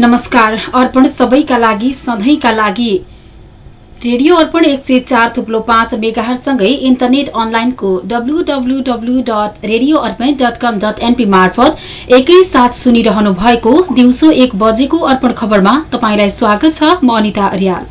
नमस्कार अर्पण सबैका लागि सधैँका लागि। रेडियो अर्पण एक सय चार थुप्लो पाँच मेगाहरूसँगै इन्टरनेट अनलाइनको WWW dot radio Arpan dot com dot NP मार्फत एकैसाथ सुनिरहनु भएको दिउँसो एक बजेको अर्पण खबरमा तपाईँलाई स्वागत छ म अनिता अर्याल।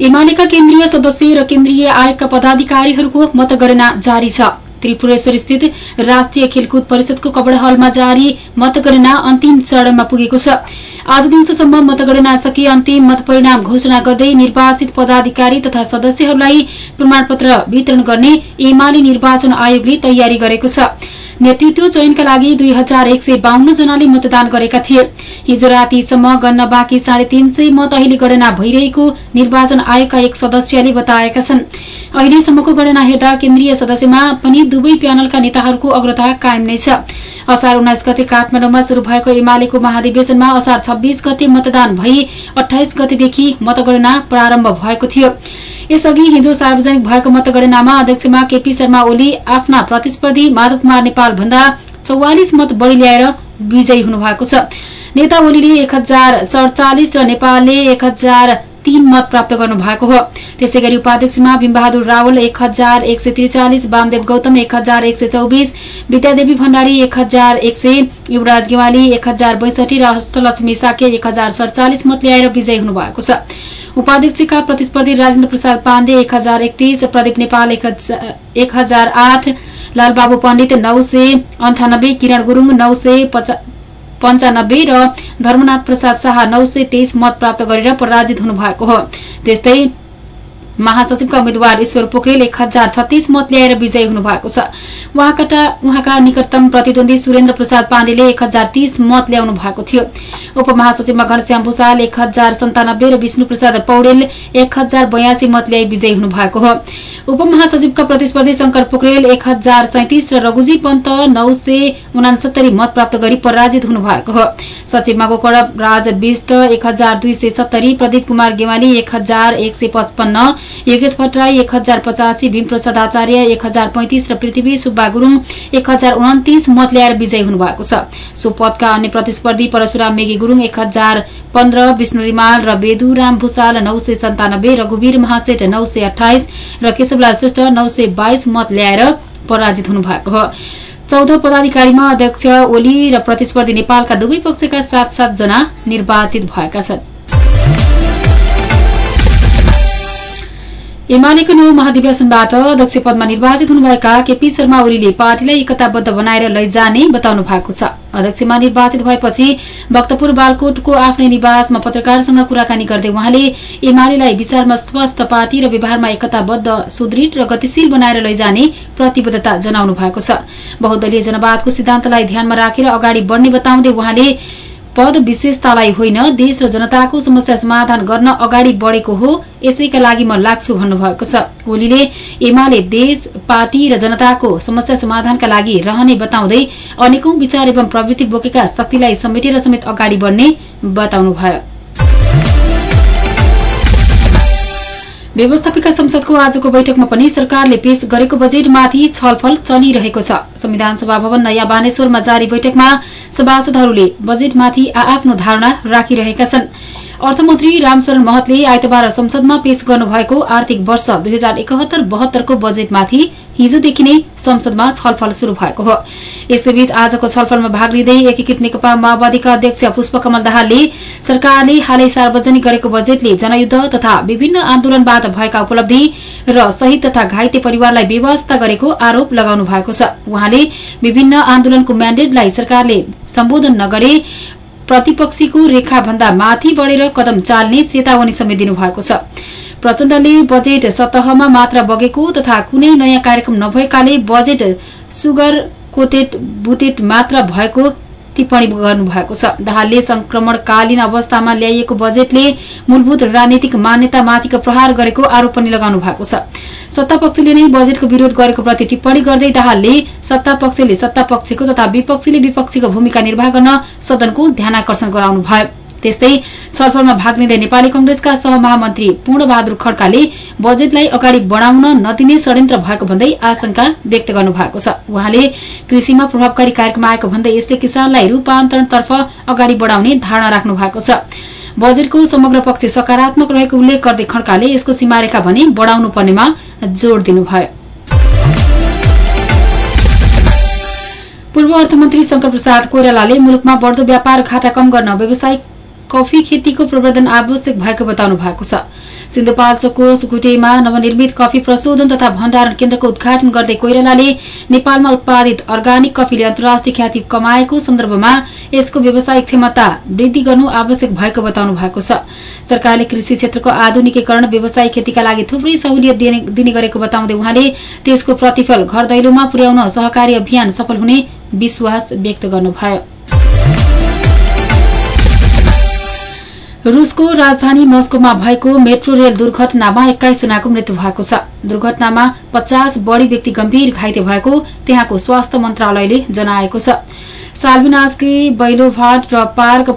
एमालेका केन्द्रीय सदस्य र केन्द्रीय आयोगका पदाधिकारीहरूको मतगणना जारी छ। त्रिपुरेश्वर स्थित राष्ट्रिय खेलकुद परिषदको कपडा हलमा जारी मतगणना अन्तिम चरणमा पुगेको छ। आज दिउँसोसम्म मतगणना सके अन्तिम मतपरिणाम घोषणा गर्दै निर्वाचित पदाधिकारी तथा सदस्यहरूलाई प्रमाणपत्र वितरण गर्ने एमाले निर्वाचन आयोगले तयारी गरेको छ। नेतृत्व चयनका लागि दुई हजार एक सय बाहन्न जनाले मतदान गरेका थिए। हिजो रातिसम्म गन्न बाँकी साढे तीन सय मत अहिले गणना भइरहेको निर्वाचन आयोगका एक सदस्यले बताएका छन्। अहिलेसम्मको गणना हेर्दा केन्द्रीय सदस्यमा पनि दुवै प्यानलका नेताहरूको अग्रता कायम नै छ। असार उन्नाइस गते काठमाडौँमा शुरू भएको एमालेको महाधिवेशनमा असार छब्बीस गते मतदान भई अठाइस गतेदेखि मतगणना प्रारम्भ भएको थियो। यसअघि हिजो सार्वजनिक भएको मतगणनामा अध्यक्षमा केपी शर्मा ओली आफ्ना प्रतिस्पर्धी माधव कुमार नेपाल भन्दा चौवालिस मत बढ़ी ल्याएर विजयी हुनुभएको छ। नेता ओलीले एक हजार सड़चालिस र नेपालले एक हजार तीन मत प्राप्त गर्नु भएको हो। त्यसै गरी उपाध्यक्षमा भीमबहादुर रावल एक हजार एक सय त्रिचालिस वामदेव गौतम एक हजार एक सय चौबिस विद्यादेवी भण्डारी एक हजार एक सय युवराज गेवाली एक हजार बैसठी र हस्तलक्ष्मी साके एक हजार सड़चालिस मत ल्याएर विजयी हुनुभएको छ। उपाध्यक्षका प्रतिस्पर्धी राजेन्द्र प्रसाद पाण्डे एक हजार एकतीस प्रदीप नेपाल एक हजार आठ लालबाबु पण्डित नौ सय अन्ठानब्बे किरण गुरूङ नौ सय पञ्चानब्बे र धर्मनाथ प्रसाद शाह नौ सय तेइस मत प्राप्त गरेर पराजित हुनुभएको हो। त्यस्तै महासचिवका उम्मेद्वार ईश्वर पोखरेल एक हजार छत्तीस मत ल्याएर विजयी हुनुभएको छ। उहाँका निकटतम प्रतिद्वन्दी सुरेन्द्र प्रसाद पाण्डेले एक हजार तीस मत ल्याउनु भएको थियो। उपमहासचिवमा घनश्याम भूषाल एक हजार सन्तानब्बे र विष्णु प्रसाद पौडेल एक हजार बयासी मत ल्याई विजयी हुनुभएको हो। उपमहासचिवका प्रतिस्पर्धी शंकर पोखरेल एक हजार सैतिस र रघुजी पन्त नौ सय उनासत्तरी मत प्राप्त गरी पराजित हुनुभएको हो। सचिवमा गोकर्ण राज विष्ट एक हजार दुई सय सत्तरी प्रदीप कुमार गेवाली एक हजार एक सय पचपन्न योगेश भट्टराई एक हजार पचासी भीमप्रसाद आचार्य एक हजार पैंतिस र पृथ्वी सुब्बा गुरूङ एक हजार उन्तिस मत ल्याएर विजयी हुनुभएको छ। सो पदका अन्य प्रतिस्पर्धी परशुराम मेगी गुरूङ एक हजार पन्ध्र विष्णु रिमाल र बेदुराम भूषाल नौ सय सन्तानब्बे रघुवीर महासेठ नौ सय अठाइस र केशवलाल श्रेष्ठ नौ सय बाइस मत ल्याएर पराजित हुनुभएको हो। चौध पदाधिकारीमा अध्यक्ष ओली र प्रतिस्पर्धी नेपालका दुवै पक्षका सात जना निर्वाचित भएका छन्। एमालेको नौ महाधिवेशनबाट अध्यक्ष पदमा निर्वाचित हुनुभएका केपी शर्मा ओलीले पार्टीलाई एकताबद्ध बनाएर लैजाने बताउनु भएको छ। अध्यक्षमा निर्वाचित भएपछि भक्तपुर बालकोटको आफ्नै निवासमा पत्रकारसँग कुराकानी गर्दै उहाँले एमालेलाई विचारमा स्पष्ट पार्टी र व्यवहारमा एकताबद्ध सुदृढ र गतिशील बनाएर लैजाने प्रतिबद्धता जनाउनु भएको छ। बहुदलीय जनवादको सिद्धान्तलाई ध्यानमा राखेर अगाडि बढ़ने बताउँदै उहाँले पद विशेषतालाई होइन देश र जनताको समस्या समाधान गर्न अगाडि बढ़ेको हो यसैका लागि म लाग्छु भन्नुभएको छ। ओलीले एमाले देश पार्टी र जनताको समस्या समाधानका लागि रहने बताउँदै अनेकौं विचार एवं प्रवृत्ति बोकेका शक्तिलाई समेटेर समेत अगाडि बढ़ने बताउनुभयो। व्यवस्थापिका संसदको आजको बैठकमा पनि सरकारले पेश गरेको बजेटमाथि छलफल चलिरहेको छ। संविधान सभा भवन नयाँ बानेश्वरमा जारी बैठकमा सभासदहरूले बजेटमाथि आआफ्नो धारणा राखिरहेका छन्। अर्थमन्त्री रामशरण महतले आइतबार संसदमा पेश गर्नुभएको आर्थिक वर्ष दुई हजार एकहत्तर बहत्तरको बजेटमाथि हिजोदेखि नै संसदमा छलफल शुरू भएको हो। यसैबीच आजको छलफलमा भाग लिँदै एकीकृत नेकपा माओवादीका अध्यक्ष पुष्पकमल दाहालले सरकारले हालै सार्वजनिक गरेको बजेटले जनयुद्ध तथा विभिन्न आन्दोलनबाट भएका उपलब्धि र शहीद तथा घाइते परिवारलाई व्यवस्था गरेको आरोप लगाउनु भएको छ। उहाँले विभिन्न आन्दोलनको म्याण्डेटलाई सरकारले सम्बोधन नगरे प्रतिपक्षीको रेखाभन्दा माथि बढ़ेर कदम चाल्ने चेतावनी समेत दिनुभएको छ। प्रचण्डले बजेट सतहमा मात्र बगेको तथा कुनै नयाँ कार्यक्रम नभएकाले बजेट सुगर कोटेड बुटेड मात्र भएको टिप्पणी गर्नुभएको छ। दाहालले संक्रमणकालीन अवस्थामा ल्याइएको बजेटले मूलभूत राजनीतिक मान्यतामाथिको प्रहार गरेको आरोप पनि लगाउनु भएको छ। सत्तापक्षले नै बजेटको विरोध गरेको प्रति टिप्पणी गर्दै दाहालले सत्तापक्षले सत्तापक्षको तथा विपक्षीले विपक्षीको भूमिका निर्वाह गर्न सदनको ध्यानकर्षण गराउनु भयो त्यस्तै छलफलमा भाग लिँदै नेपाली कंग्रेसका सहमहामन्त्री पूर्णबहादुर खड्काले बजेटलाई अगाडि बढाउन नदिने षड्यन्त्र भएको भन्दै आशंका व्यक्त गर्नु भएको छ। उहाँले कृषिमा प्रभावकारी कार्यक्रम आएको भन्दै यसले किसानलाई रूपान्तरणतर्फ अगाडि बढाउने धारणा राख्नु भएको छ। बजेटको समग्र पक्ष सकारात्मक रहेको उल्लेख गर्दै खड्काले यसको सीमारेखा भने बढ़ाउनु पर्नेमा जोड़ दिनुभयो। पूर्व अर्थमन्त्री शंकर प्रसाद कोइरालाले मुलुकमा बढ्दो व्यापार घाटा कम गर्न व्यवसायिक कफी खेतीको प्रवर्धन आवश्यक भएको बताउनु भएको छ। सिन्धुपाल्चोकको सुकुटेमा नवनिर्मित कफी प्रशोधन तथा भण्डारण केन्द्रको उद्घाटन गर्दै कोइरालाले नेपालमा उत्पादित अर्गानिक कफीले अन्तर्राष्ट्रिय ख्याति कमाएको सन्दर्भमा यसको व्यावसायिक क्षमता वृद्धि गर्नु आवश्यक भएको बताउनु भएको छ। सरकारले कृषि क्षेत्रको आधुनिकीकरण व्यावसायिक खेतीका लागि थुप्रै सहुलियत दिने गरेको बताउँदै उहाँले त्यसको प्रतिफल घर दैलोमा पुर्याउन सहकारी अभियान सफल हुने विश्वास व्यक्त गर्नुभयो। रूसको राजधानी मस्कोमा भएको मेट्रो रेल दुर्घटनामा एक्काइस जनाको मृत्यु भएको छ। दुर्घटनामा पचास बढ़ी व्यक्ति गम्भीर घाइते भएको त्यहाँको स्वास्थ्य मन्त्रालयले जनाएको छ। सालविनास्की बैलोभाट र पार्क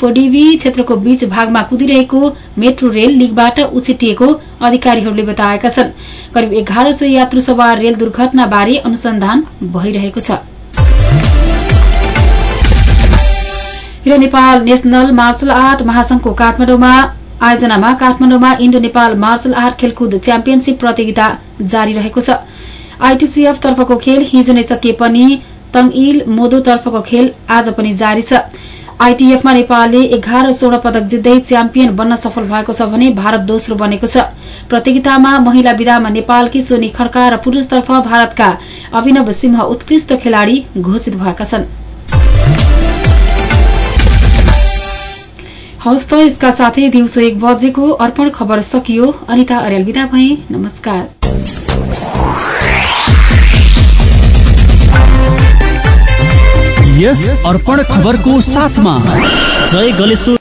पोडिवी क्षेत्रको बीच भागमा कुदिरहेको मेट्रो रेल लिगबाट उछिटिएको अधिकारीहरूले बताएका छन्। करिब एघार सय यात्रु सवार रेल दुर्घटनाबारे अनुसन्धान भइरहेको छ। र नेपाल नेशनल मार्शल आर्ट महासंघको काठमाडौँमा आयोजनामा काठमाडौँमा इण्डो नेपाल मार्शल आर्ट खेलकुद च्याम्पियनशीप प्रतियोगिता जारी रहेको छ। आईटीसीएफ तर्फको खेल हिजो नै सकिए पनि तङइल मोदो तर्फको खेल आज पनि जारी छ। आईटीएफमा नेपालले एघार स्वर्ण पदक जित्दै च्याम्पियन बन्न सफल भएको छ भने भारत दोस्रो बनेको छ। प्रतियोगितामा महिला विधामा नेपालकी सोनी खड्का र पुरूषतर्फ भारतका अभिनव सिंह उत्कृष्ट खेलाड़ी घोषित भएका छनृ। हवस् त यसका साथै दिउँसो एक बजेको अर्पण खबर सकियो। अनिता अर्याल विदा भए। नमस्कार। यस अर्पण खबरको साथमा जय गलेश्वर।